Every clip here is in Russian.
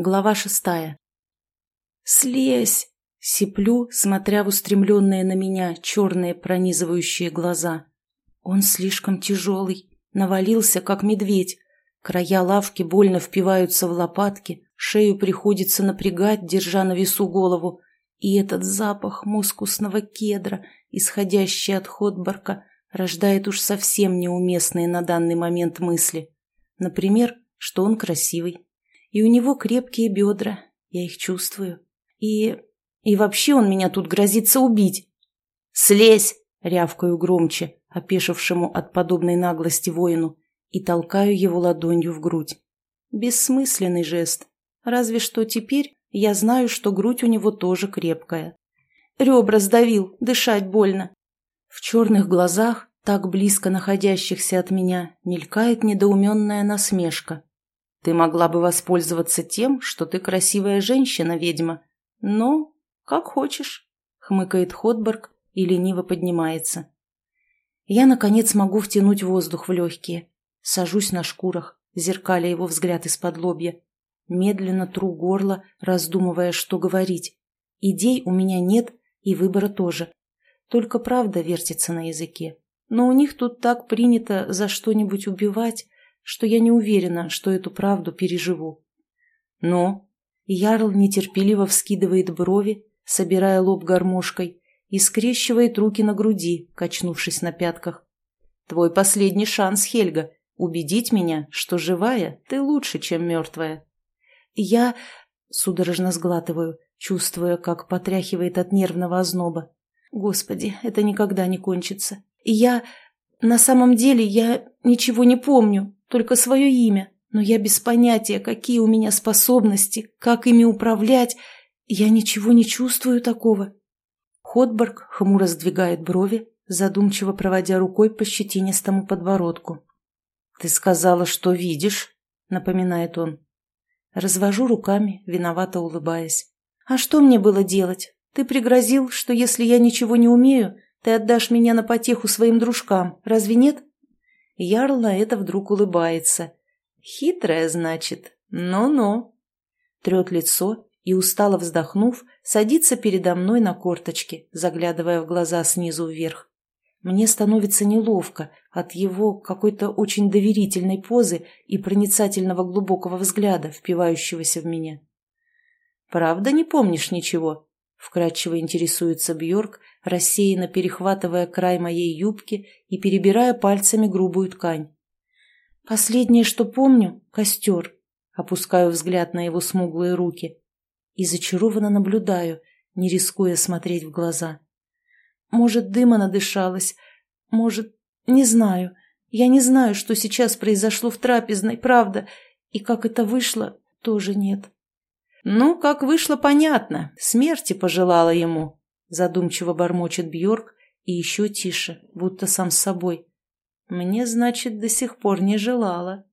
Глава шестая. «Слезь!» — сиплю, смотря в устремленные на меня черные пронизывающие глаза. Он слишком тяжелый, навалился, как медведь. Края лавки больно впиваются в лопатки, шею приходится напрягать, держа на весу голову. И этот запах мускусного кедра, исходящий от Ходборка, рождает уж совсем неуместные на данный момент мысли. Например, что он красивый и у него крепкие бедра, я их чувствую. И... и вообще он меня тут грозится убить. «Слезь!» — рявкаю громче, опешившему от подобной наглости воину, и толкаю его ладонью в грудь. Бессмысленный жест. Разве что теперь я знаю, что грудь у него тоже крепкая. Ребра сдавил, дышать больно. В черных глазах, так близко находящихся от меня, мелькает недоуменная насмешка. Ты могла бы воспользоваться тем, что ты красивая женщина, ведьма. Но, как хочешь, хмыкает Ходберг и лениво поднимается. Я, наконец, могу втянуть воздух в легкие. Сажусь на шкурах, зеркаля его взгляд из-под лобья. Медленно тру горло, раздумывая, что говорить. Идей у меня нет, и выбора тоже. Только правда вертится на языке. Но у них тут так принято за что-нибудь убивать, что я не уверена, что эту правду переживу. Но Ярл нетерпеливо вскидывает брови, собирая лоб гармошкой, и скрещивает руки на груди, качнувшись на пятках. «Твой последний шанс, Хельга, убедить меня, что живая ты лучше, чем мертвая». Я судорожно сглатываю, чувствуя, как потряхивает от нервного озноба. Господи, это никогда не кончится. Я... На самом деле я ничего не помню только свое имя, но я без понятия, какие у меня способности, как ими управлять. Я ничего не чувствую такого. Ходберг хмуро сдвигает брови, задумчиво проводя рукой по щетинистому подбородку. «Ты сказала, что видишь?» — напоминает он. Развожу руками, виновато улыбаясь. «А что мне было делать? Ты пригрозил, что если я ничего не умею, ты отдашь меня на потеху своим дружкам, разве нет?» Ярл на это вдруг улыбается. «Хитрая, значит? Ну-ну». Трет лицо и, устало вздохнув, садится передо мной на корточки, заглядывая в глаза снизу вверх. Мне становится неловко от его какой-то очень доверительной позы и проницательного глубокого взгляда, впивающегося в меня. «Правда не помнишь ничего?» Вкратчиво интересуется Бьорк, рассеянно перехватывая край моей юбки и перебирая пальцами грубую ткань. «Последнее, что помню — костер». Опускаю взгляд на его смуглые руки и зачарованно наблюдаю, не рискуя смотреть в глаза. Может, дыма надышалась, может, не знаю. Я не знаю, что сейчас произошло в трапезной, правда, и как это вышло, тоже нет. «Ну, как вышло, понятно. Смерти пожелала ему», — задумчиво бормочет Бьорк и еще тише, будто сам с собой. «Мне, значит, до сих пор не желала».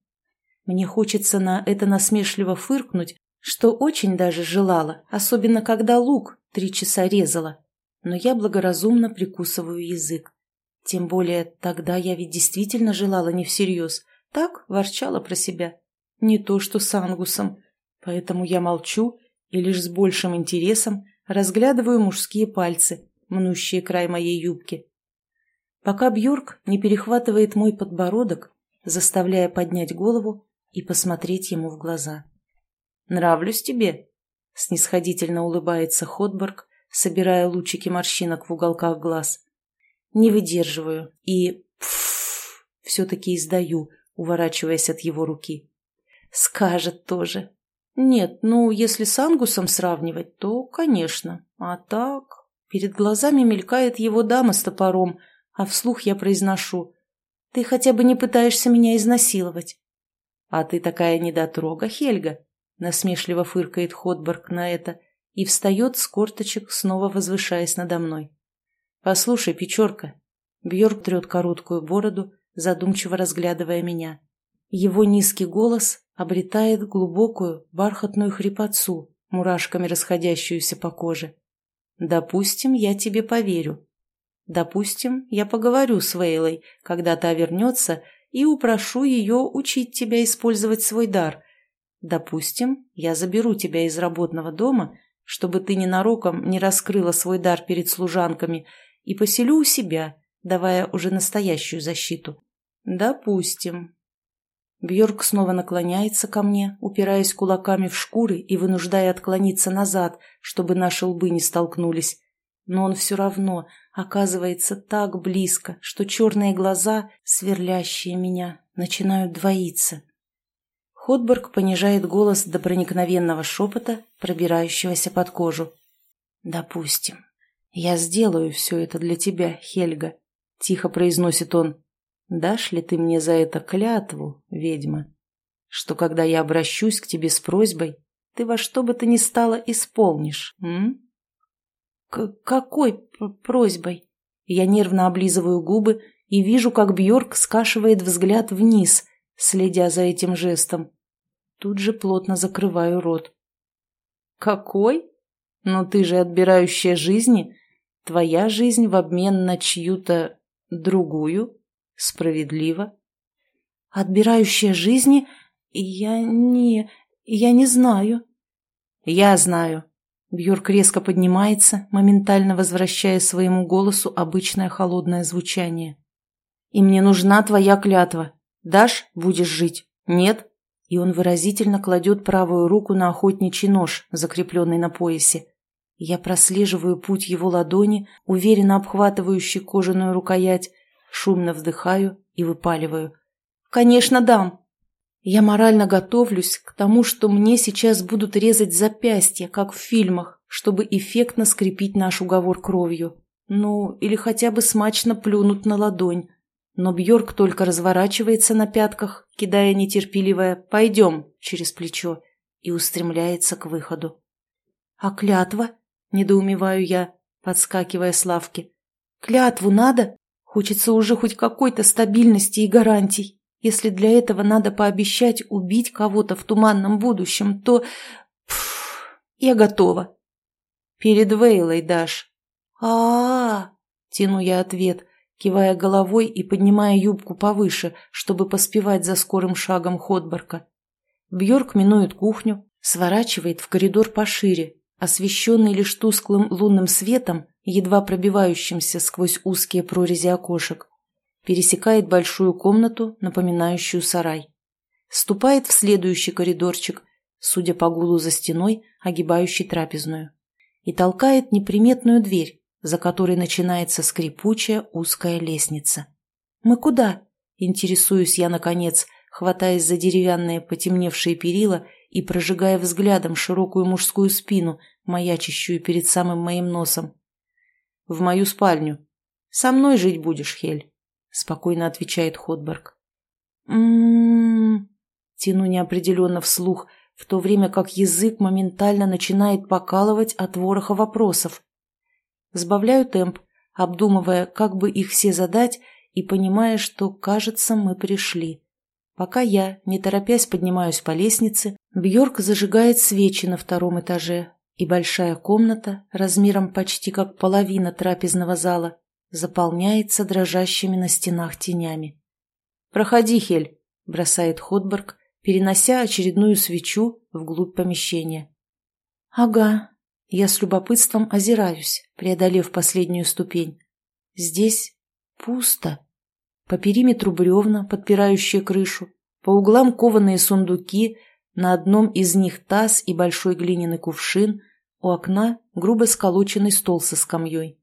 Мне хочется на это насмешливо фыркнуть, что очень даже желала, особенно когда лук три часа резала. Но я благоразумно прикусываю язык. Тем более тогда я ведь действительно желала не всерьез. Так ворчала про себя. Не то что с Ангусом. Поэтому я молчу и лишь с большим интересом разглядываю мужские пальцы, мнущие край моей юбки. Пока Бьорк не перехватывает мой подбородок, заставляя поднять голову и посмотреть ему в глаза. «Нравлюсь тебе?» — снисходительно улыбается Ходборг, собирая лучики морщинок в уголках глаз. Не выдерживаю и все-таки издаю, уворачиваясь от его руки. «Скажет тоже», нет, ну, если с Ангусом сравнивать, то, конечно. А так... Перед глазами мелькает его дама с топором, а вслух я произношу. Ты хотя бы не пытаешься меня изнасиловать. А ты такая недотрога, Хельга, насмешливо фыркает Ходберг на это и встает с корточек, снова возвышаясь надо мной. Послушай, Печорка. Бьорк трет короткую бороду, задумчиво разглядывая меня. Его низкий голос обретает глубокую бархатную хрипотцу, мурашками расходящуюся по коже. «Допустим, я тебе поверю. Допустим, я поговорю с Вейлой, когда та вернется, и упрошу ее учить тебя использовать свой дар. Допустим, я заберу тебя из работного дома, чтобы ты ненароком не раскрыла свой дар перед служанками, и поселю у себя, давая уже настоящую защиту. Допустим. Бьорк снова наклоняется ко мне, упираясь кулаками в шкуры и вынуждая отклониться назад, чтобы наши лбы не столкнулись. Но он все равно оказывается так близко, что черные глаза, сверлящие меня, начинают двоиться. Ходберг понижает голос до проникновенного шепота, пробирающегося под кожу. «Допустим. Я сделаю все это для тебя, Хельга», — тихо произносит он. «Дашь ли ты мне за это клятву, ведьма, что когда я обращусь к тебе с просьбой, ты во что бы то ни стало исполнишь, м?» К «Какой просьбой?» Я нервно облизываю губы и вижу, как Бьорк скашивает взгляд вниз, следя за этим жестом. Тут же плотно закрываю рот. «Какой? Но ты же отбирающая жизни. Твоя жизнь в обмен на чью-то другую. Справедливо». «Отбирающая жизни? Я не... я не знаю». «Я знаю». Бьорк резко поднимается, моментально возвращая своему голосу обычное холодное звучание. «И мне нужна твоя клятва. Дашь – будешь жить. Нет и он выразительно кладет правую руку на охотничий нож, закрепленный на поясе. Я прослеживаю путь его ладони, уверенно обхватывающий кожаную рукоять, шумно вздыхаю и выпаливаю. «Конечно, дам!» Я морально готовлюсь к тому, что мне сейчас будут резать запястья, как в фильмах, чтобы эффектно скрепить наш уговор кровью. Ну, или хотя бы смачно плюнуть на ладонь, но Бьорк только разворачивается на пятках, кидая нетерпеливое «пойдем» через плечо и устремляется к выходу. «А клятва?» – недоумеваю я, подскакивая с лавки. «Клятву надо? Хочется уже хоть какой-то стабильности и гарантий. Если для этого надо пообещать убить кого-то в туманном будущем, то... Пфф, я готова». «Перед Вейлой дашь». «А-а-а!» – тяну я ответ – кивая головой и поднимая юбку повыше, чтобы поспевать за скорым шагом Ходборка. Бьорк минует кухню, сворачивает в коридор пошире, освещенный лишь тусклым лунным светом, едва пробивающимся сквозь узкие прорези окошек. Пересекает большую комнату, напоминающую сарай. Ступает в следующий коридорчик, судя по гулу за стеной, огибающий трапезную. И толкает неприметную дверь, за которой начинается скрипучая узкая лестница. «Мы куда?» – интересуюсь я, наконец, хватаясь за деревянные потемневшие перила и прожигая взглядом широкую мужскую спину, маячащую перед самым моим носом. «В мою спальню. Со мной жить будешь, Хель», – спокойно отвечает Ходберг. «М-м-м», тяну неопределенно вслух, в то время как язык моментально начинает покалывать от вороха вопросов. Сбавляю темп, обдумывая, как бы их все задать, и понимая, что, кажется, мы пришли. Пока я, не торопясь, поднимаюсь по лестнице, Бьорк зажигает свечи на втором этаже, и большая комната, размером почти как половина трапезного зала, заполняется дрожащими на стенах тенями. «Проходи, Хель», — бросает Ходберг, перенося очередную свечу вглубь помещения. «Ага, я с любопытством озираюсь, преодолев последнюю ступень. Здесь пусто. По периметру бревна, подпирающие крышу, по углам кованые сундуки, на одном из них таз и большой глиняный кувшин, у окна грубо сколоченный стол со скамьей.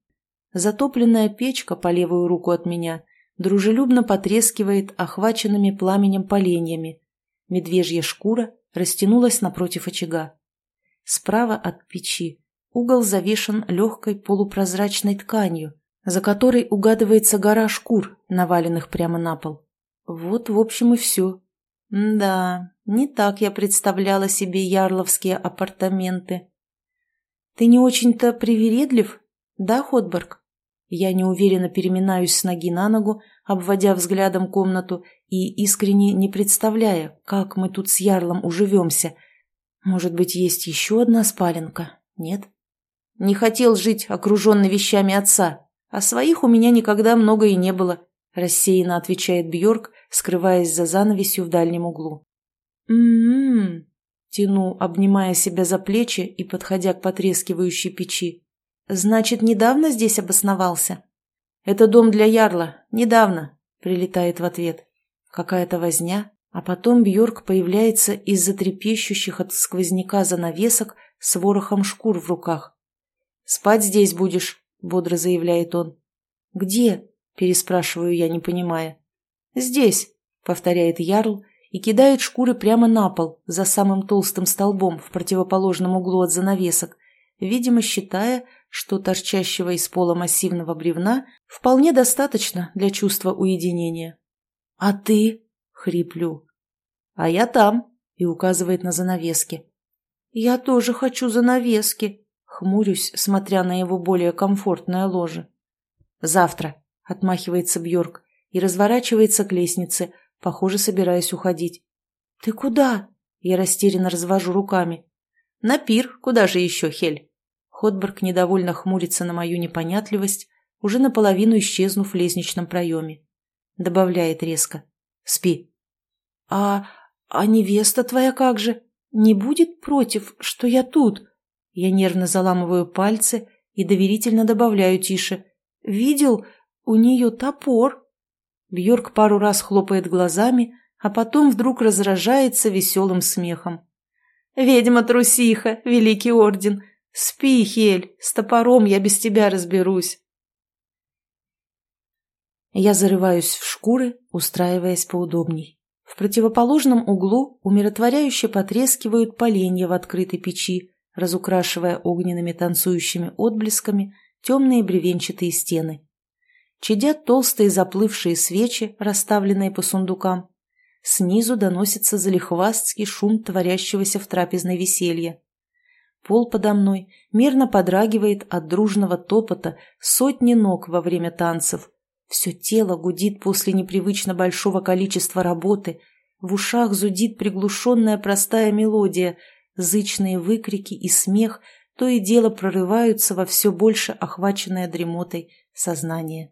Затопленная печка по левую руку от меня дружелюбно потрескивает охваченными пламенем поленьями. Медвежья шкура растянулась напротив очага. Справа от печи угол завешен легкой полупрозрачной тканью, за которой угадывается гора шкур, наваленных прямо на пол. Вот, в общем, и все. Да, не так я представляла себе ярловские апартаменты. Ты не очень-то привередлив, да, Ходберг? Я неуверенно переминаюсь с ноги на ногу, обводя взглядом комнату и искренне не представляя, как мы тут с Ярлом уживемся – может быть, есть еще одна спаленка? Нет? Не хотел жить, окруженный вещами отца, а своих у меня никогда много и не было, рассеянно отвечает Бьорк, скрываясь за занавесью в дальнем углу. м м Тяну, обнимая себя за плечи и подходя к потрескивающей печи. «Значит, недавно здесь обосновался?» «Это дом для Ярла. Недавно», — прилетает в ответ. Какая-то возня, а потом Бьорк появляется из-за трепещущих от сквозняка занавесок с ворохом шкур в руках. «Спать здесь будешь», — бодро заявляет он. «Где?» — переспрашиваю я, не понимая. «Здесь», — повторяет Ярл и кидает шкуры прямо на пол, за самым толстым столбом в противоположном углу от занавесок, видимо, считая, что торчащего из пола массивного бревна вполне достаточно для чувства уединения. «А ты?» — хриплю. «А я там», — и указывает на занавески. «Я тоже хочу занавески», — хмурюсь, смотря на его более комфортное ложе. «Завтра», — отмахивается Бьорк и разворачивается к лестнице, похоже, собираясь уходить. «Ты куда?» — я растерянно развожу руками. «На пир, куда же еще, Хель?» Ходберг недовольно хмурится на мою непонятливость, уже наполовину исчезнув в лестничном проеме. Добавляет резко. «Спи». «А... а невеста твоя как же? Не будет против, что я тут?» Я нервно заламываю пальцы и доверительно добавляю тише. «Видел? У нее топор». Бьорк пару раз хлопает глазами, а потом вдруг разражается веселым смехом. «Ведьма-трусиха, великий орден! Спи, Хель, с топором я без тебя разберусь!» Я зарываюсь в шкуры, устраиваясь поудобней. В противоположном углу умиротворяюще потрескивают поленья в открытой печи, разукрашивая огненными танцующими отблесками темные бревенчатые стены чадят толстые заплывшие свечи, расставленные по сундукам. Снизу доносится залихвастский шум творящегося в трапезной веселья. Пол подо мной мерно подрагивает от дружного топота сотни ног во время танцев. Все тело гудит после непривычно большого количества работы, в ушах зудит приглушенная простая мелодия, зычные выкрики и смех то и дело прорываются во все больше охваченное дремотой сознание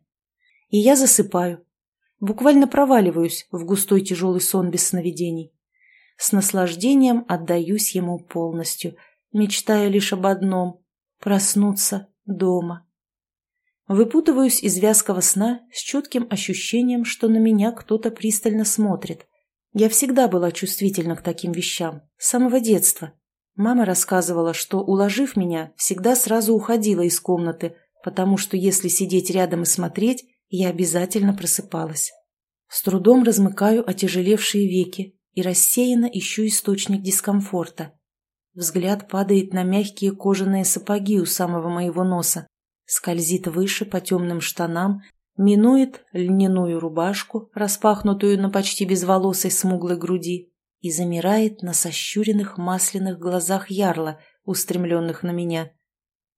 и я засыпаю. Буквально проваливаюсь в густой тяжелый сон без сновидений. С наслаждением отдаюсь ему полностью, мечтая лишь об одном — проснуться дома. Выпутываюсь из вязкого сна с чутким ощущением, что на меня кто-то пристально смотрит. Я всегда была чувствительна к таким вещам, с самого детства. Мама рассказывала, что, уложив меня, всегда сразу уходила из комнаты, потому что если сидеть рядом и смотреть, я обязательно просыпалась. С трудом размыкаю отяжелевшие веки и рассеянно ищу источник дискомфорта. Взгляд падает на мягкие кожаные сапоги у самого моего носа, скользит выше по темным штанам, минует льняную рубашку, распахнутую на почти безволосой смуглой груди, и замирает на сощуренных масляных глазах ярла, устремленных на меня.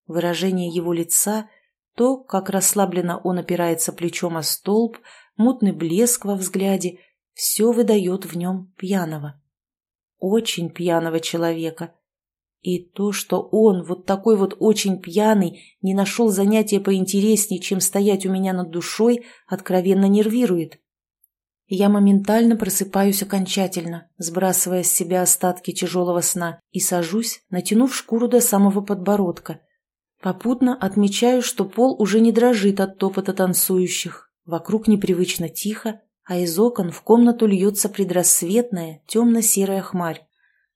Выражение его лица — то, как расслабленно он опирается плечом о столб, мутный блеск во взгляде, все выдает в нем пьяного. Очень пьяного человека. И то, что он, вот такой вот очень пьяный, не нашел занятия поинтереснее, чем стоять у меня над душой, откровенно нервирует. Я моментально просыпаюсь окончательно, сбрасывая с себя остатки тяжелого сна, и сажусь, натянув шкуру до самого подбородка – Попутно отмечаю, что пол уже не дрожит от топота танцующих. Вокруг непривычно тихо, а из окон в комнату льется предрассветная темно-серая хмарь.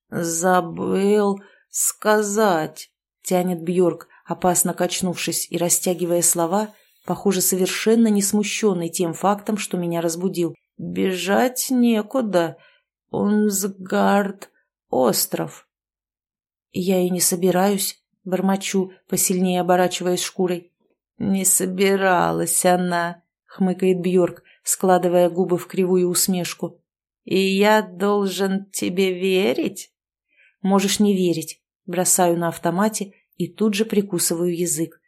«Забыл сказать», — тянет Бьорк, опасно качнувшись и растягивая слова, похоже, совершенно не смущенный тем фактом, что меня разбудил. «Бежать некуда. Унсгард — остров». «Я и не собираюсь», Бормочу, посильнее оборачиваясь шкурой. «Не собиралась она», — хмыкает Бьорк, складывая губы в кривую усмешку. «И я должен тебе верить?» «Можешь не верить», — бросаю на автомате и тут же прикусываю язык.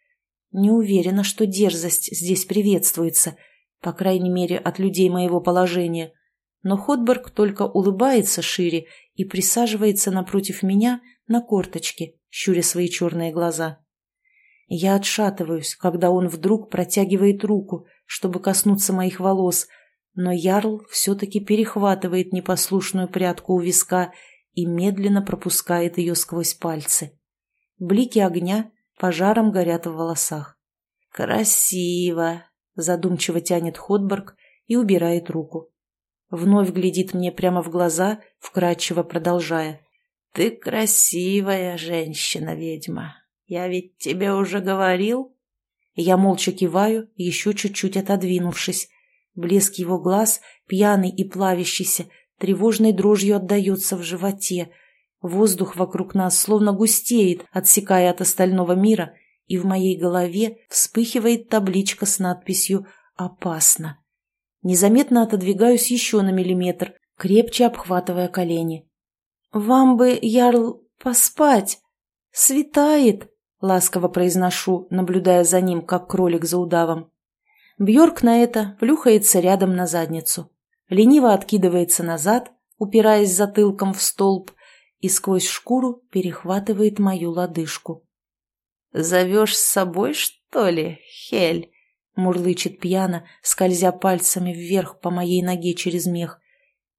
Не уверена, что дерзость здесь приветствуется, по крайней мере, от людей моего положения. Но Ходберг только улыбается шире и присаживается напротив меня на корточке, щуря свои черные глаза. Я отшатываюсь, когда он вдруг протягивает руку, чтобы коснуться моих волос, но Ярл все-таки перехватывает непослушную прядку у виска и медленно пропускает ее сквозь пальцы. Блики огня пожаром горят в волосах. «Красиво!» – задумчиво тянет Ходберг и убирает руку. Вновь глядит мне прямо в глаза, вкрадчиво продолжая. «Ты красивая женщина-ведьма. Я ведь тебе уже говорил?» Я молча киваю, еще чуть-чуть отодвинувшись. Блеск его глаз, пьяный и плавящийся, тревожной дрожью отдается в животе. Воздух вокруг нас словно густеет, отсекая от остального мира, и в моей голове вспыхивает табличка с надписью «Опасно». Незаметно отодвигаюсь еще на миллиметр, крепче обхватывая колени. «Вам бы, Ярл, поспать! Светает!» — ласково произношу, наблюдая за ним, как кролик за удавом. Бьорк на это плюхается рядом на задницу, лениво откидывается назад, упираясь затылком в столб, и сквозь шкуру перехватывает мою лодыжку. «Зовешь с собой, что ли, Хель?» мурлычет пьяно, скользя пальцами вверх по моей ноге через мех.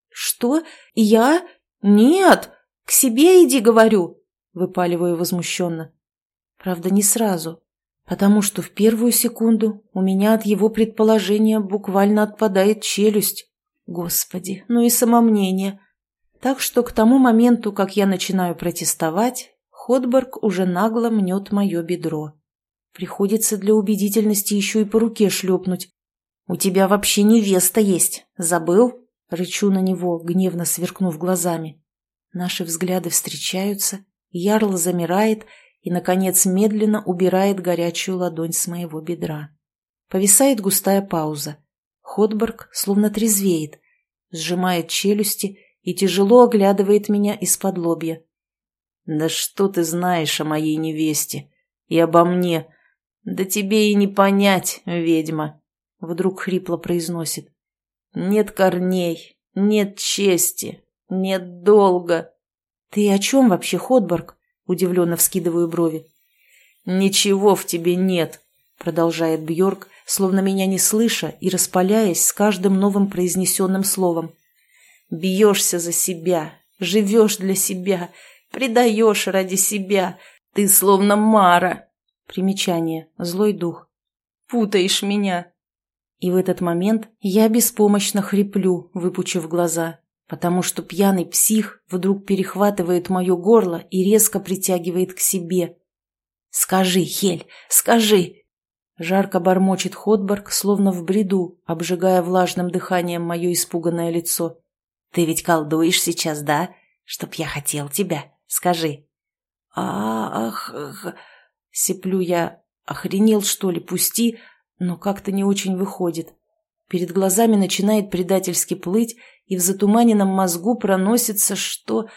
«Что? Я? Нет! К себе иди, говорю!» выпаливаю возмущенно. Правда, не сразу, потому что в первую секунду у меня от его предположения буквально отпадает челюсть. Господи, ну и самомнение. Так что к тому моменту, как я начинаю протестовать, Ходберг уже нагло мнет мое бедро. Приходится для убедительности еще и по руке шлепнуть. «У тебя вообще невеста есть. Забыл?» Рычу на него, гневно сверкнув глазами. Наши взгляды встречаются, Ярл замирает и, наконец, медленно убирает горячую ладонь с моего бедра. Повисает густая пауза. Ходберг словно трезвеет, сжимает челюсти и тяжело оглядывает меня из-под лобья. «Да что ты знаешь о моей невесте и обо мне?» «Да тебе и не понять, ведьма!» — вдруг хрипло произносит. «Нет корней, нет чести, нет долга». «Ты о чем вообще, Ходборг?» — удивленно вскидываю брови. «Ничего в тебе нет», — продолжает Бьорк, словно меня не слыша и распаляясь с каждым новым произнесенным словом. «Бьешься за себя, живешь для себя, предаешь ради себя. Ты словно Мара, Примечание. Злой дух. «Путаешь меня!» И в этот момент я беспомощно хриплю, выпучив глаза, потому что пьяный псих вдруг перехватывает мое горло и резко притягивает к себе. «Скажи, Хель, скажи!» Жарко бормочет Ходборг, словно в бреду, обжигая влажным дыханием мое испуганное лицо. «Ты ведь колдуешь сейчас, да? Чтоб я хотел тебя. Скажи». «Ах...» Сиплю я. Охренел, что ли, пусти, но как-то не очень выходит. Перед глазами начинает предательски плыть, и в затуманенном мозгу проносится, что...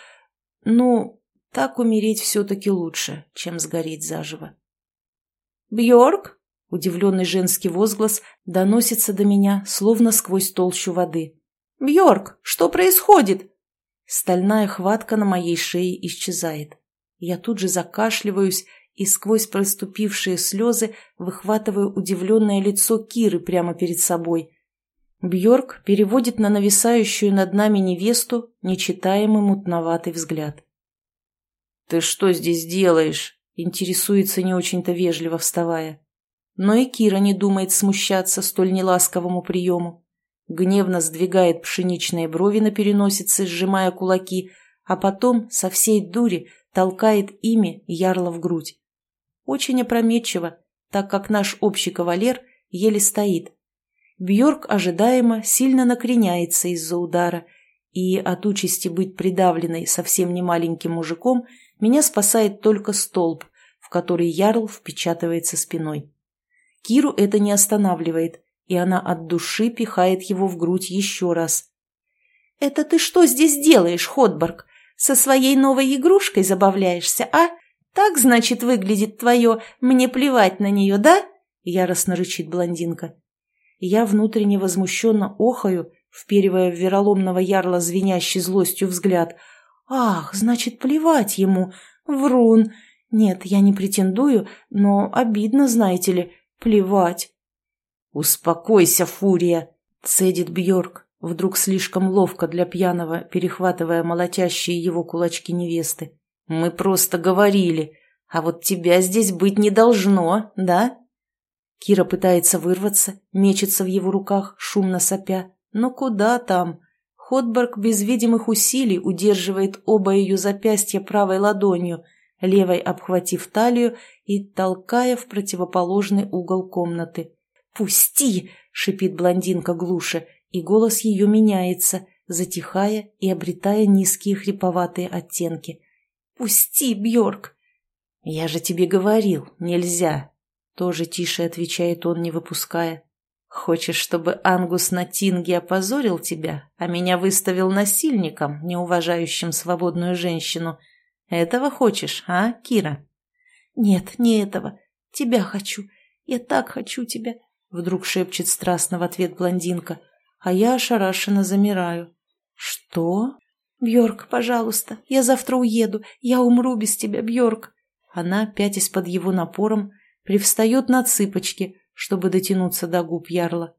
Ну, так умереть все-таки лучше, чем сгореть заживо. Бьорк? Удивленный женский возглас доносится до меня, словно сквозь толщу воды. Бьорк, что происходит? Стальная хватка на моей шее исчезает. Я тут же закашливаюсь и сквозь проступившие слезы выхватываю удивленное лицо Киры прямо перед собой. Бьорк переводит на нависающую над нами невесту нечитаемый мутноватый взгляд. «Ты что здесь делаешь?» — интересуется не очень-то вежливо, вставая. Но и Кира не думает смущаться столь неласковому приему. Гневно сдвигает пшеничные брови на переносице, сжимая кулаки, а потом со всей дури толкает ими ярла в грудь. Очень опрометчиво, так как наш общий кавалер еле стоит. Бьорк ожидаемо сильно накреняется из-за удара, и от участи быть придавленной совсем не маленьким мужиком меня спасает только столб, в который ярл впечатывается спиной. Киру это не останавливает, и она от души пихает его в грудь еще раз. «Это ты что здесь делаешь, Ходборг? Со своей новой игрушкой забавляешься, а? «Так, значит, выглядит твое «мне плевать на нее», да?» — яростно рычит блондинка. Я внутренне возмущенно охаю, вперивая в вероломного ярла звенящий злостью взгляд. «Ах, значит, плевать ему! Врун! Нет, я не претендую, но обидно, знаете ли, плевать!» «Успокойся, фурия!» — цедит Бьорк, вдруг слишком ловко для пьяного, перехватывая молотящие его кулачки невесты. «Мы просто говорили, а вот тебя здесь быть не должно, да?» Кира пытается вырваться, мечется в его руках, шумно сопя. Но куда там? Ходберг без видимых усилий удерживает оба ее запястья правой ладонью, левой обхватив талию и толкая в противоположный угол комнаты. «Пусти!» — шипит блондинка глуше, и голос ее меняется, затихая и обретая низкие хриповатые оттенки. «Пусти, Бьорк!» «Я же тебе говорил, нельзя!» Тоже тише отвечает он, не выпуская. «Хочешь, чтобы Ангус на Тинге опозорил тебя, а меня выставил насильником, не уважающим свободную женщину? Этого хочешь, а, Кира?» «Нет, не этого. Тебя хочу. Я так хочу тебя», — вдруг шепчет страстно в ответ блондинка, а я ошарашенно замираю. «Что?» «Бьорк, пожалуйста, я завтра уеду. Я умру без тебя, Бьорк». Она, пятясь под его напором, привстает на цыпочки, чтобы дотянуться до губ ярла.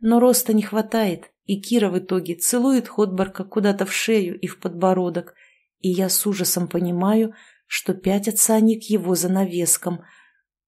Но роста не хватает, и Кира в итоге целует Ходбарка куда-то в шею и в подбородок, и я с ужасом понимаю, что пятятся они к его занавескам.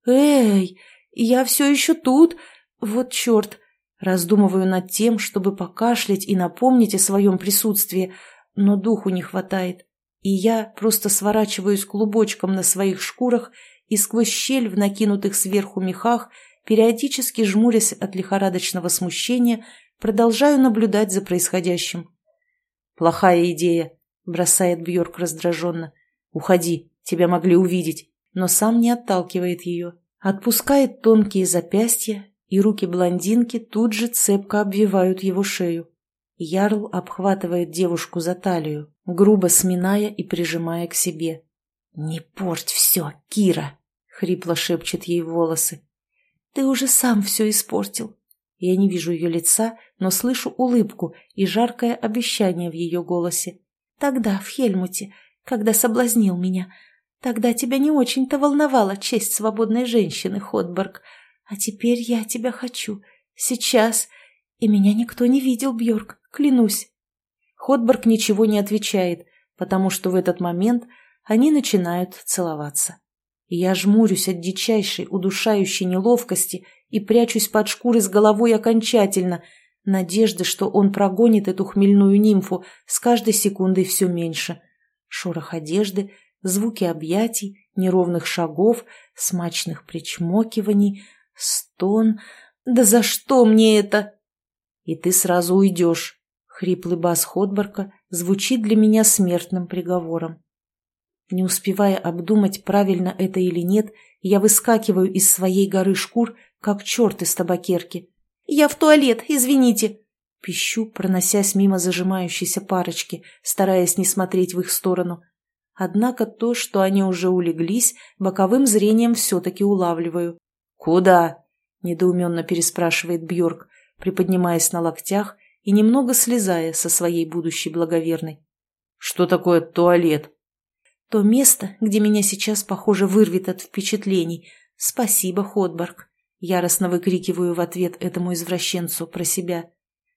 «Эй, я все еще тут! Вот черт!» Раздумываю над тем, чтобы покашлять и напомнить о своем присутствии, но духу не хватает, и я просто сворачиваюсь клубочком на своих шкурах и сквозь щель в накинутых сверху мехах периодически жмурясь от лихорадочного смущения, продолжаю наблюдать за происходящим. «Плохая идея», — бросает Бьорк раздраженно. «Уходи, тебя могли увидеть», но сам не отталкивает ее. Отпускает тонкие запястья, и руки блондинки тут же цепко обвивают его шею. Ярл обхватывает девушку за талию, грубо сминая и прижимая к себе. «Не порть все, Кира!» — хрипло шепчет ей волосы. Ты уже сам все испортил. Я не вижу ее лица, но слышу улыбку и жаркое обещание в ее голосе. Тогда, в Хельмуте, когда соблазнил меня, тогда тебя не очень-то волновала честь свободной женщины, Ходберг. А теперь я тебя хочу. Сейчас. И меня никто не видел, Бьорк, клянусь. Ходберг ничего не отвечает, потому что в этот момент они начинают целоваться я жмурюсь от дичайшей, удушающей неловкости и прячусь под шкурой с головой окончательно, надежды, что он прогонит эту хмельную нимфу с каждой секундой все меньше. Шорох одежды, звуки объятий, неровных шагов, смачных причмокиваний, стон. «Да за что мне это?» «И ты сразу уйдешь», — хриплый бас Ходборка звучит для меня смертным приговором. Не успевая обдумать, правильно это или нет, я выскакиваю из своей горы шкур, как черт из табакерки. «Я в туалет, извините!» Пищу, проносясь мимо зажимающейся парочки, стараясь не смотреть в их сторону. Однако то, что они уже улеглись, боковым зрением все-таки улавливаю. «Куда?» – недоуменно переспрашивает Бьорк, приподнимаясь на локтях и немного слезая со своей будущей благоверной. «Что такое туалет?» То место, где меня сейчас, похоже, вырвет от впечатлений. Спасибо, Ходборг. Яростно выкрикиваю в ответ этому извращенцу про себя.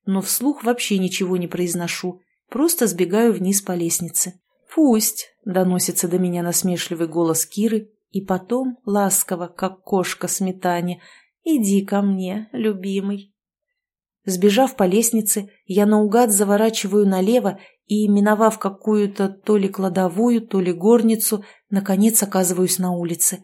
Но вслух вообще ничего не произношу. Просто сбегаю вниз по лестнице. «Пусть», — доносится до меня насмешливый голос Киры, и потом, ласково, как кошка сметане, «Иди ко мне, любимый». Сбежав по лестнице, я наугад заворачиваю налево и, миновав какую-то то ли кладовую, то ли горницу, наконец оказываюсь на улице.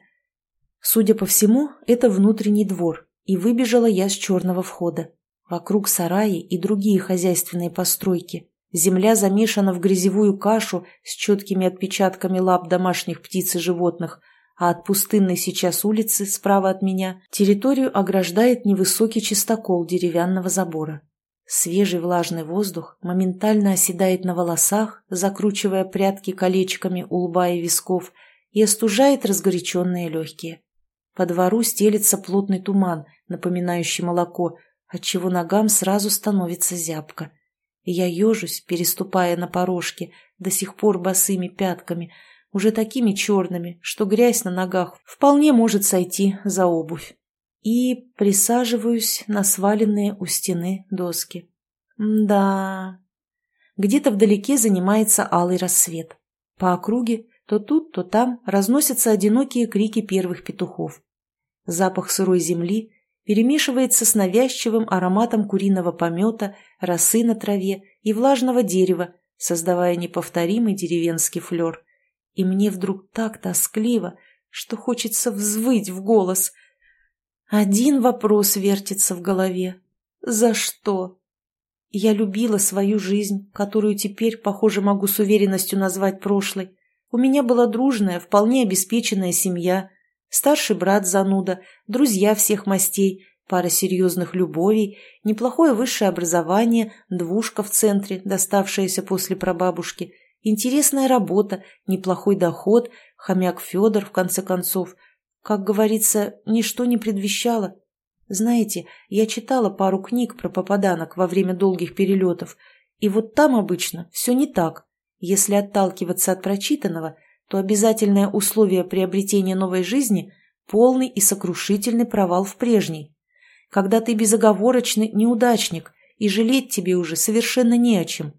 Судя по всему, это внутренний двор, и выбежала я с черного входа. Вокруг сараи и другие хозяйственные постройки. Земля замешана в грязевую кашу с четкими отпечатками лап домашних птиц и животных, а от пустынной сейчас улицы, справа от меня, территорию ограждает невысокий чистокол деревянного забора. Свежий влажный воздух моментально оседает на волосах, закручивая прядки колечками у лба и висков, и остужает разгоряченные легкие. По двору стелится плотный туман, напоминающий молоко, отчего ногам сразу становится зябко. я ежусь, переступая на порожки, до сих пор босыми пятками, уже такими черными, что грязь на ногах вполне может сойти за обувь и присаживаюсь на сваленные у стены доски. Да. Где-то вдалеке занимается алый рассвет. По округе то тут, то там разносятся одинокие крики первых петухов. Запах сырой земли перемешивается с навязчивым ароматом куриного помета, росы на траве и влажного дерева, создавая неповторимый деревенский флер. И мне вдруг так тоскливо, что хочется взвыть в голос. Один вопрос вертится в голове. За что? Я любила свою жизнь, которую теперь, похоже, могу с уверенностью назвать прошлой. У меня была дружная, вполне обеспеченная семья, старший брат зануда, друзья всех мастей, пара серьезных любовей, неплохое высшее образование, двушка в центре, доставшаяся после прабабушки, интересная работа, неплохой доход, хомяк Федор, в конце концов. Как говорится, ничто не предвещало. Знаете, я читала пару книг про попаданок во время долгих перелетов, и вот там обычно все не так. Если отталкиваться от прочитанного, то обязательное условие приобретения новой жизни – полный и сокрушительный провал в прежней. Когда ты безоговорочный неудачник, и жалеть тебе уже совершенно не о чем.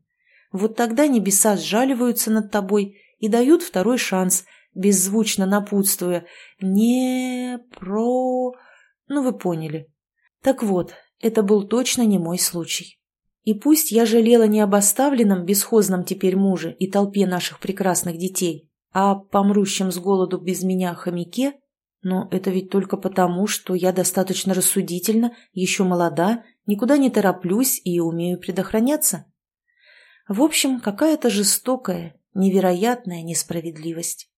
Вот тогда небеса сжаливаются над тобой и дают второй шанс, беззвучно напутствуя «не про...» Ну, вы поняли. Так вот, это был точно не мой случай. И пусть я жалела не об оставленном, бесхозном теперь муже и толпе наших прекрасных детей, а о помрущем с голоду без меня хомяке, но это ведь только потому, что я достаточно рассудительна, еще молода, никуда не тороплюсь и умею предохраняться. В общем, какая-то жестокая, невероятная несправедливость.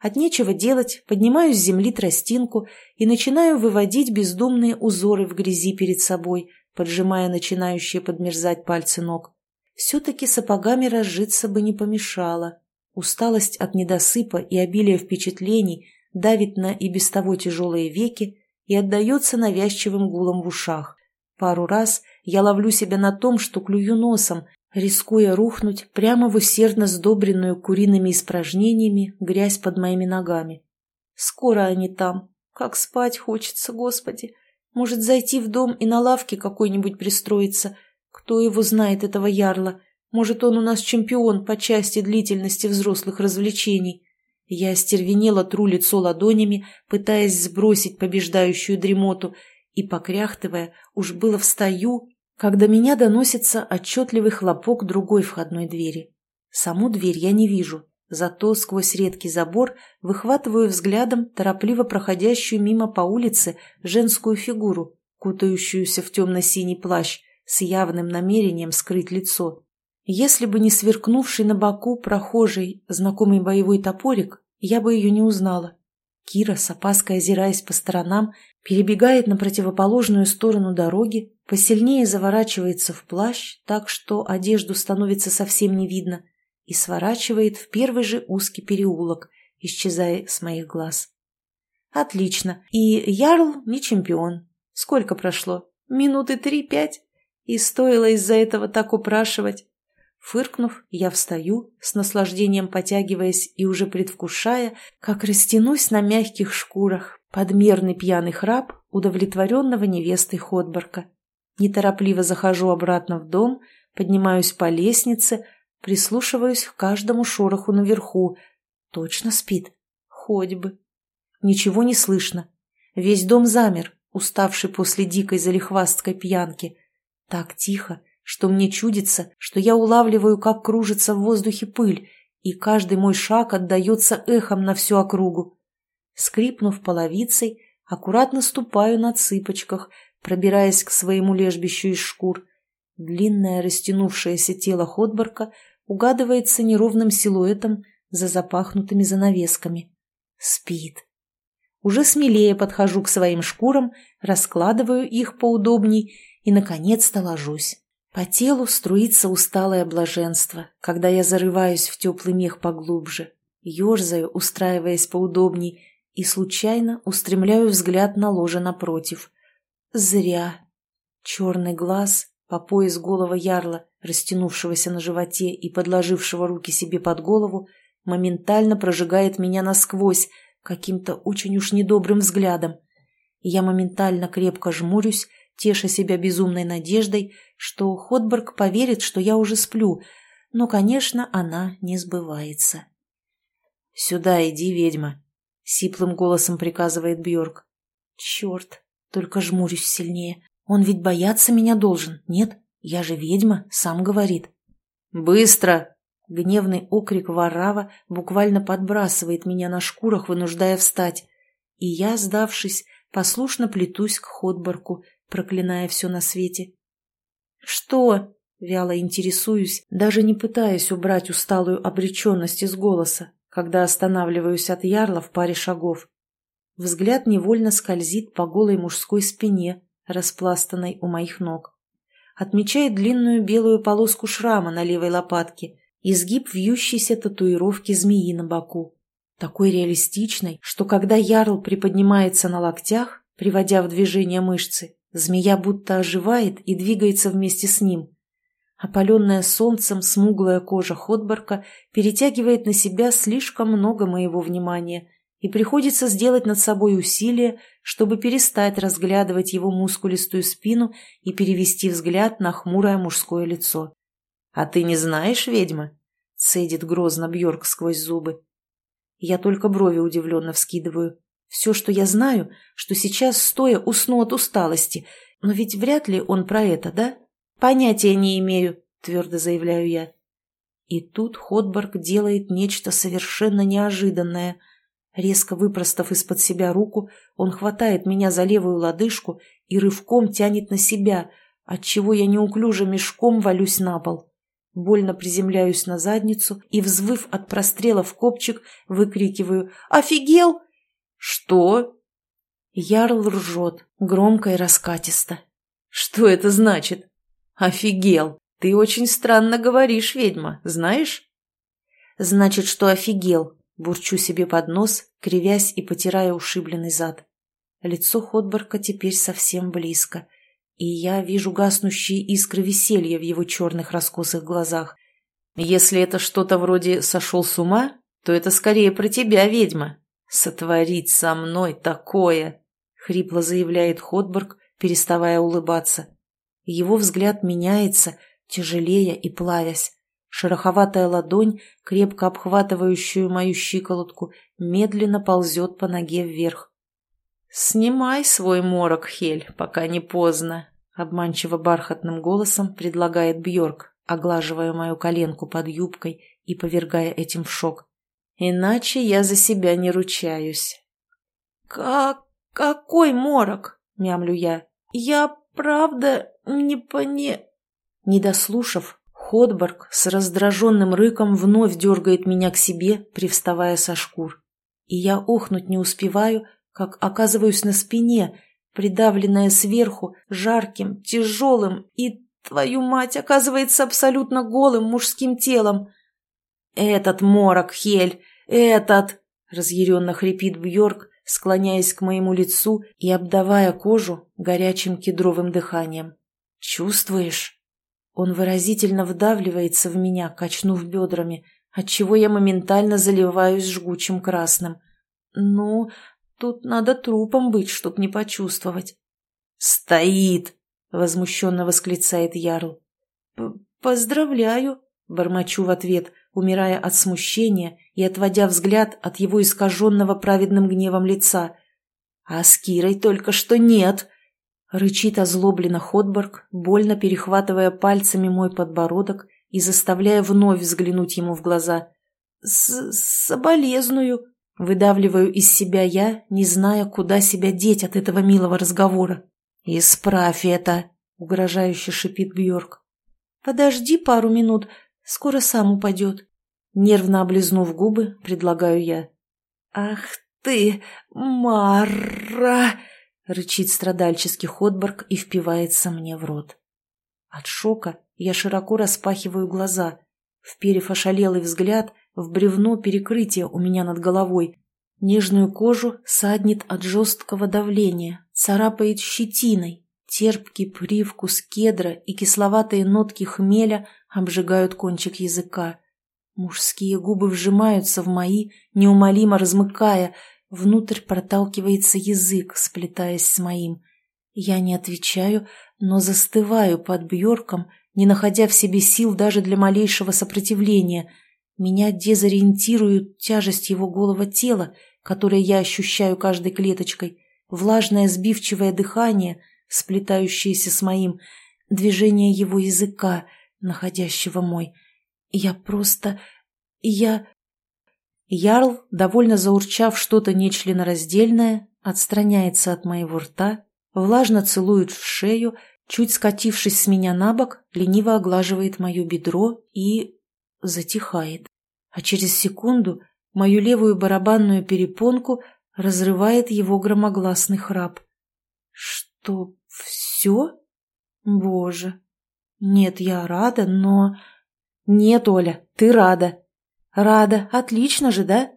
От нечего делать, поднимаю с земли тростинку и начинаю выводить бездумные узоры в грязи перед собой, поджимая начинающие подмерзать пальцы ног. Все-таки сапогами разжиться бы не помешало. Усталость от недосыпа и обилия впечатлений давит на и без того тяжелые веки и отдается навязчивым гулом в ушах. Пару раз я ловлю себя на том, что клюю носом, рискуя рухнуть прямо в усердно сдобренную куриными испражнениями грязь под моими ногами. Скоро они там. Как спать хочется, Господи. Может, зайти в дом и на лавке какой-нибудь пристроиться. Кто его знает, этого ярла? Может, он у нас чемпион по части длительности взрослых развлечений. Я остервенела тру лицо ладонями, пытаясь сбросить побеждающую дремоту, и, покряхтывая, уж было встаю когда меня доносится отчетливый хлопок другой входной двери. Саму дверь я не вижу, зато сквозь редкий забор выхватываю взглядом торопливо проходящую мимо по улице женскую фигуру, кутающуюся в темно-синий плащ, с явным намерением скрыть лицо. Если бы не сверкнувший на боку прохожий знакомый боевой топорик, я бы ее не узнала. Кира, с опаской озираясь по сторонам, перебегает на противоположную сторону дороги, посильнее заворачивается в плащ, так что одежду становится совсем не видно, и сворачивает в первый же узкий переулок, исчезая с моих глаз. Отлично. И Ярл не чемпион. Сколько прошло? Минуты три-пять? И стоило из-за этого так упрашивать. Фыркнув, я встаю, с наслаждением потягиваясь и уже предвкушая, как растянусь на мягких шкурах, подмерный пьяный храп удовлетворенного невесты Ходборка. Неторопливо захожу обратно в дом, поднимаюсь по лестнице, прислушиваюсь к каждому шороху наверху. Точно спит? Хоть бы. Ничего не слышно. Весь дом замер, уставший после дикой залихвасткой пьянки. Так тихо, что мне чудится, что я улавливаю, как кружится в воздухе пыль, и каждый мой шаг отдается эхом на всю округу. Скрипнув половицей, аккуратно ступаю на цыпочках, пробираясь к своему лежбищу из шкур. Длинное растянувшееся тело Ходборка угадывается неровным силуэтом за запахнутыми занавесками. Спит. Уже смелее подхожу к своим шкурам, раскладываю их поудобней и, наконец-то, ложусь. По телу струится усталое блаженство, когда я зарываюсь в теплый мех поглубже, ерзаю, устраиваясь поудобней, и случайно устремляю взгляд на ложе напротив. Зря. Черный глаз по пояс голого ярла, растянувшегося на животе и подложившего руки себе под голову, моментально прожигает меня насквозь каким-то очень уж недобрым взглядом. Я моментально крепко жмурюсь, теша себя безумной надеждой, что Ходберг поверит, что я уже сплю, но, конечно, она не сбывается. «Сюда иди, ведьма», — сиплым голосом приказывает Бьорк. «Черт, только жмурюсь сильнее. Он ведь бояться меня должен, нет? Я же ведьма, сам говорит». «Быстро!» Гневный окрик Варава буквально подбрасывает меня на шкурах, вынуждая встать. И я, сдавшись, послушно плетусь к Ходборку, проклиная все на свете. «Что?» — вяло интересуюсь, даже не пытаясь убрать усталую обреченность из голоса, когда останавливаюсь от ярла в паре шагов. Взгляд невольно скользит по голой мужской спине, распластанной у моих ног. Отмечает длинную белую полоску шрама на левой лопатке, изгиб вьющейся татуировки змеи на боку. Такой реалистичной, что когда ярл приподнимается на локтях, приводя в движение мышцы, змея будто оживает и двигается вместе с ним. Опаленная солнцем смуглая кожа Ходборка перетягивает на себя слишком много моего внимания, и приходится сделать над собой усилие, чтобы перестать разглядывать его мускулистую спину и перевести взгляд на хмурое мужское лицо. «А ты не знаешь, ведьма?» — цедит грозно Бьорк сквозь зубы. Я только брови удивленно вскидываю. Все, что я знаю, что сейчас стоя усну от усталости, но ведь вряд ли он про это, да? Понятия не имею, твердо заявляю я. И тут Ходборг делает нечто совершенно неожиданное. Резко выпростав из-под себя руку, он хватает меня за левую лодыжку и рывком тянет на себя, отчего я неуклюже мешком валюсь на пол. Больно приземляюсь на задницу и, взвыв от прострела в копчик, выкрикиваю «Офигел!» «Что?» Ярл ржет, громко и раскатисто. «Что это значит?» «Офигел! Ты очень странно говоришь, ведьма, знаешь?» «Значит, что офигел!» Бурчу себе под нос, кривясь и потирая ушибленный зад. Лицо Ходборка теперь совсем близко — и я вижу гаснущие искры веселья в его черных раскосых глазах. Если это что-то вроде «сошел с ума», то это скорее про тебя, ведьма. «Сотворить со мной такое!» — хрипло заявляет Ходберг, переставая улыбаться. Его взгляд меняется, тяжелее и плавясь. Шероховатая ладонь, крепко обхватывающую мою щиколотку, медленно ползет по ноге вверх. «Снимай свой морок, Хель, пока не поздно», — обманчиво бархатным голосом предлагает Бьорк, оглаживая мою коленку под юбкой и повергая этим в шок. «Иначе я за себя не ручаюсь». «Как... какой морок?» — мямлю я. «Я правда не поне...» Не дослушав, Ходборг с раздраженным рыком вновь дергает меня к себе, привставая со шкур. И я охнуть не успеваю, как оказываюсь на спине, придавленная сверху, жарким, тяжелым и, твою мать, оказывается абсолютно голым мужским телом. «Этот морок, Хель, этот!» — разъяренно хрипит Бьорк, склоняясь к моему лицу и обдавая кожу горячим кедровым дыханием. «Чувствуешь?» Он выразительно вдавливается в меня, качнув бедрами, отчего я моментально заливаюсь жгучим красным. «Ну, Тут надо трупом быть, чтоб не почувствовать. «Стоит!» — возмущенно восклицает Ярл. «Поздравляю!» — бормочу в ответ, умирая от смущения и отводя взгляд от его искаженного праведным гневом лица. «А с Кирой только что нет!» — рычит озлобленно Ходборг, больно перехватывая пальцами мой подбородок и заставляя вновь взглянуть ему в глаза. «С «Соболезную!» Выдавливаю из себя я, не зная, куда себя деть от этого милого разговора. «Исправь это!» — угрожающе шипит Бьорк. «Подожди пару минут, скоро сам упадет». Нервно облизнув губы, предлагаю я. «Ах ты, Марра!» — рычит страдальческий Ходборг и впивается мне в рот. От шока я широко распахиваю глаза, вперев ошалелый взгляд в бревно перекрытия у меня над головой. Нежную кожу саднет от жесткого давления, царапает щетиной. Терпкий привкус кедра и кисловатые нотки хмеля обжигают кончик языка. Мужские губы вжимаются в мои, неумолимо размыкая. Внутрь проталкивается язык, сплетаясь с моим. Я не отвечаю, но застываю под Бьорком, не находя в себе сил даже для малейшего сопротивления. Меня дезориентирует тяжесть его голого тела, которое я ощущаю каждой клеточкой, влажное сбивчивое дыхание, сплетающееся с моим, движение его языка, находящего мой. Я просто... Я... Ярл, довольно заурчав что-то нечленораздельное, отстраняется от моего рта, влажно целует в шею, чуть скатившись с меня на бок, лениво оглаживает мое бедро и... затихает. А через секунду мою левую барабанную перепонку разрывает его громогласный храп. Что, все? Боже. Нет, я рада, но... Нет, Оля, ты рада. Рада. Отлично же, да?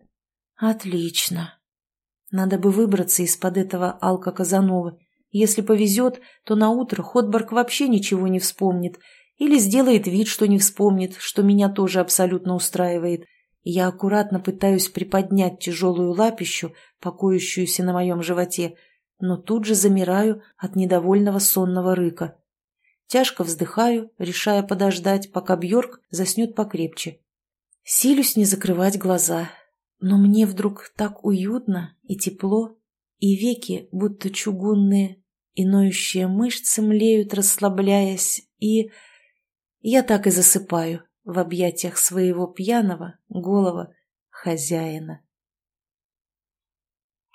Отлично. Надо бы выбраться из-под этого Алка Казанова. Если повезет, то на утро Ходборг вообще ничего не вспомнит. Или сделает вид, что не вспомнит, что меня тоже абсолютно устраивает. Я аккуратно пытаюсь приподнять тяжелую лапищу, покоящуюся на моем животе, но тут же замираю от недовольного сонного рыка. Тяжко вздыхаю, решая подождать, пока Бьорк заснет покрепче. Силюсь не закрывать глаза, но мне вдруг так уютно и тепло, и веки, будто чугунные, и ноющие мышцы млеют, расслабляясь, и... Я так и засыпаю в объятиях своего пьяного, голого хозяина.